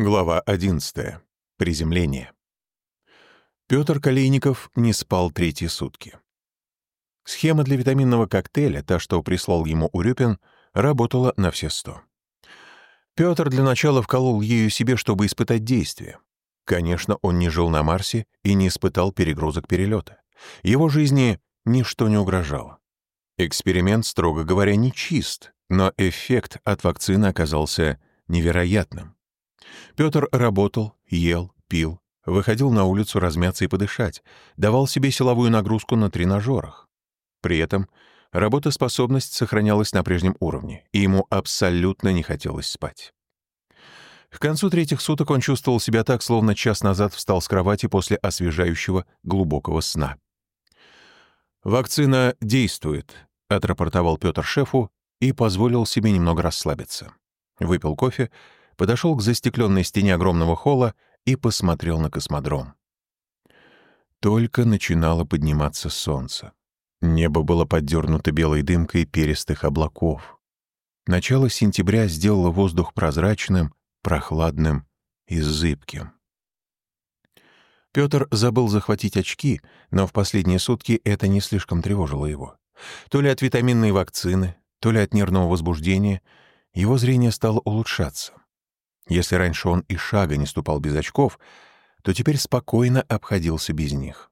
Глава 11. Приземление. Петр Колейников не спал третьи сутки. Схема для витаминного коктейля, та, что прислал ему Урюпин, работала на все сто. Петр для начала вколол ею себе, чтобы испытать действие. Конечно, он не жил на Марсе и не испытал перегрузок перелета. Его жизни ничто не угрожало. Эксперимент, строго говоря, не чист, но эффект от вакцины оказался невероятным. Петр работал, ел, пил, выходил на улицу размяться и подышать, давал себе силовую нагрузку на тренажерах. При этом работоспособность сохранялась на прежнем уровне, и ему абсолютно не хотелось спать. К концу третьих суток он чувствовал себя так, словно час назад встал с кровати после освежающего глубокого сна. «Вакцина действует», — отрапортовал Петр шефу и позволил себе немного расслабиться. Выпил кофе, подошел к застекленной стене огромного холла и посмотрел на космодром. Только начинало подниматься солнце. Небо было поддернуто белой дымкой перистых облаков. Начало сентября сделало воздух прозрачным, прохладным и зыбким. Петр забыл захватить очки, но в последние сутки это не слишком тревожило его. То ли от витаминной вакцины, то ли от нервного возбуждения его зрение стало улучшаться. Если раньше он и шага не ступал без очков, то теперь спокойно обходился без них.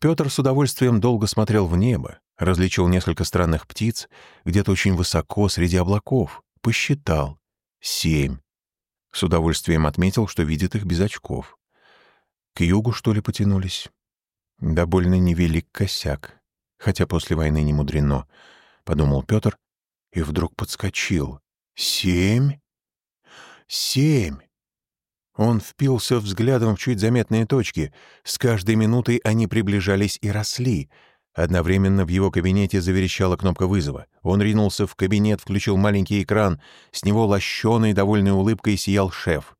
Петр с удовольствием долго смотрел в небо, различил несколько странных птиц, где-то очень высоко среди облаков, посчитал — семь. С удовольствием отметил, что видит их без очков. К югу, что ли, потянулись? Да больно невелик косяк, хотя после войны не мудрено, — подумал Петр и вдруг подскочил. Семь? Семь! Он впился взглядом в чуть заметные точки. С каждой минутой они приближались и росли. Одновременно в его кабинете заверещала кнопка вызова. Он ринулся в кабинет, включил маленький экран. С него лощеной, довольной улыбкой сиял шеф.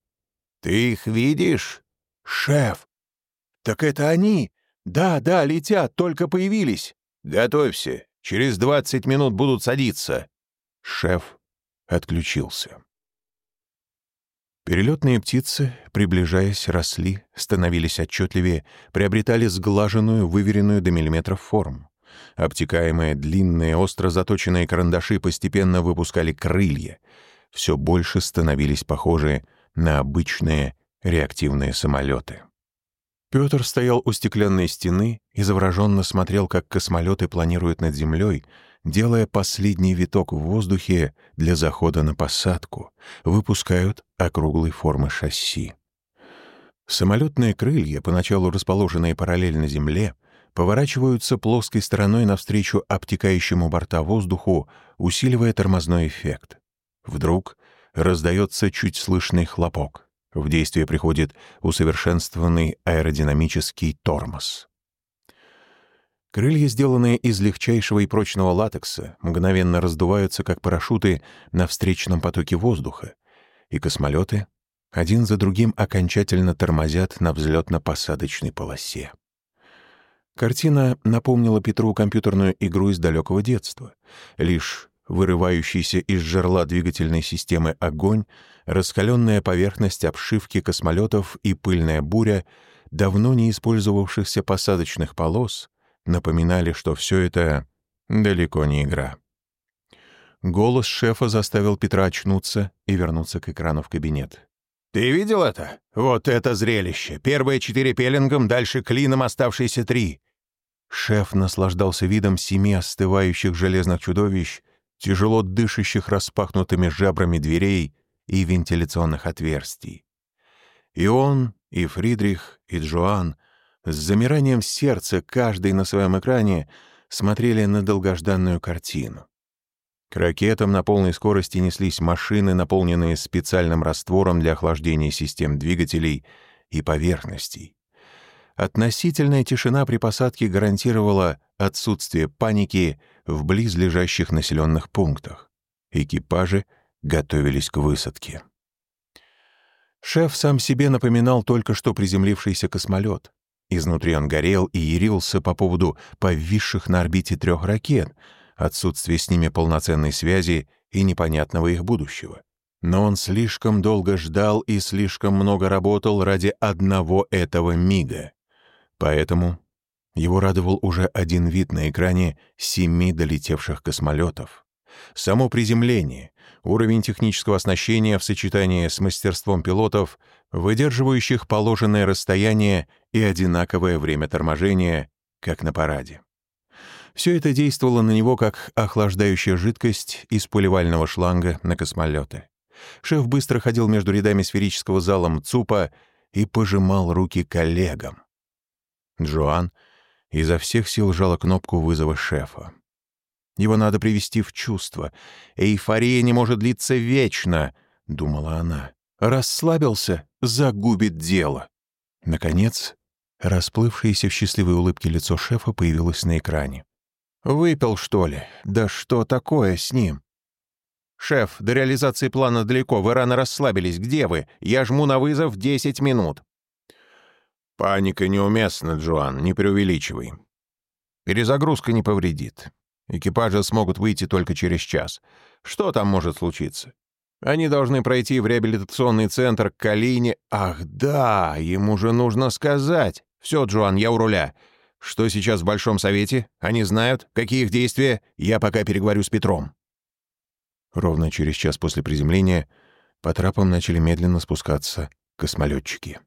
«Ты их видишь?» «Шеф!» «Так это они! Да, да, летят, только появились!» «Готовься, через двадцать минут будут садиться!» Шеф отключился. Перелетные птицы, приближаясь, росли, становились отчетливее, приобретали сглаженную, выверенную до миллиметров форму. Обтекаемые, длинные, остро заточенные карандаши постепенно выпускали крылья. Все больше становились похожи на обычные реактивные самолеты. Петр стоял у стеклянной стены и завороженно смотрел, как космолеты планируют над землей, делая последний виток в воздухе для захода на посадку, выпускают округлой формы шасси. Самолетные крылья, поначалу расположенные параллельно Земле, поворачиваются плоской стороной навстречу обтекающему борта воздуху, усиливая тормозной эффект. Вдруг раздается чуть слышный хлопок. В действие приходит усовершенствованный аэродинамический тормоз. Крылья, сделанные из легчайшего и прочного латекса, мгновенно раздуваются, как парашюты, на встречном потоке воздуха, и космолеты один за другим окончательно тормозят на взлетно-посадочной полосе. Картина напомнила Петру компьютерную игру из далекого детства. Лишь вырывающийся из жерла двигательной системы огонь, раскаленная поверхность обшивки космолетов и пыльная буря давно не использовавшихся посадочных полос напоминали, что все это далеко не игра. Голос шефа заставил Петра очнуться и вернуться к экрану в кабинет. «Ты видел это? Вот это зрелище! Первые четыре пеленгом, дальше клином оставшиеся три!» Шеф наслаждался видом семи остывающих железных чудовищ, тяжело дышащих распахнутыми жабрами дверей и вентиляционных отверстий. И он, и Фридрих, и Джоан — с замиранием сердца каждый на своем экране смотрели на долгожданную картину. К ракетам на полной скорости неслись машины, наполненные специальным раствором для охлаждения систем двигателей и поверхностей. Относительная тишина при посадке гарантировала отсутствие паники в близлежащих населенных пунктах. Экипажи готовились к высадке. Шеф сам себе напоминал только что приземлившийся космолет. Изнутри он горел и ярился по поводу повисших на орбите трех ракет, отсутствия с ними полноценной связи и непонятного их будущего. Но он слишком долго ждал и слишком много работал ради одного этого мига. Поэтому его радовал уже один вид на экране семи долетевших космолетов. Само приземление, уровень технического оснащения в сочетании с мастерством пилотов, выдерживающих положенное расстояние и одинаковое время торможения, как на параде. Все это действовало на него как охлаждающая жидкость из поливального шланга на космолеты. Шеф быстро ходил между рядами сферического зала МЦУПа и пожимал руки коллегам. Джоан изо всех сил жала кнопку вызова шефа. Его надо привести в чувство. Эйфория не может длиться вечно, — думала она. Расслабился — загубит дело. Наконец, расплывшееся в счастливой улыбке лицо шефа появилось на экране. «Выпил, что ли? Да что такое с ним?» «Шеф, до реализации плана далеко, вы рано расслабились. Где вы? Я жму на вызов 10 минут». «Паника неуместна, Джоан, не преувеличивай. Перезагрузка не повредит. Экипажи смогут выйти только через час. Что там может случиться? Они должны пройти в реабилитационный центр к Калине. Ах да, ему же нужно сказать. Все, Джоан, я у руля. Что сейчас в Большом Совете? Они знают, какие их действия? Я пока переговорю с Петром. Ровно через час после приземления по трапам начали медленно спускаться космолетчики.